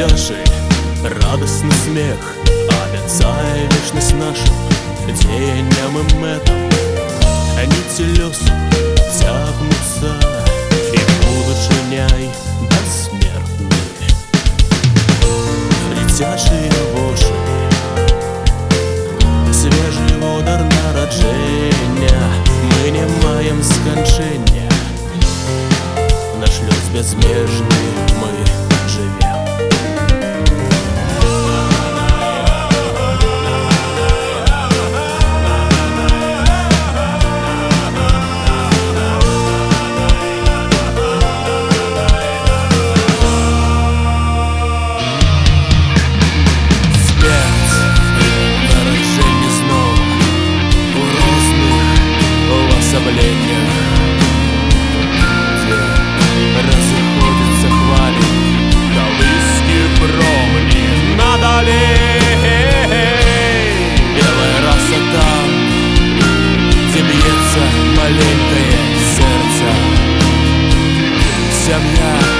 дитячий, радостний сміх, обіцяє вічність нашим діянням і метам. Нити лесу тягнутся и будут шиняй бессмертны. Дитячі воші, свіжий водар народження, ми не маємо скончення, наш лёс безмежний. yeah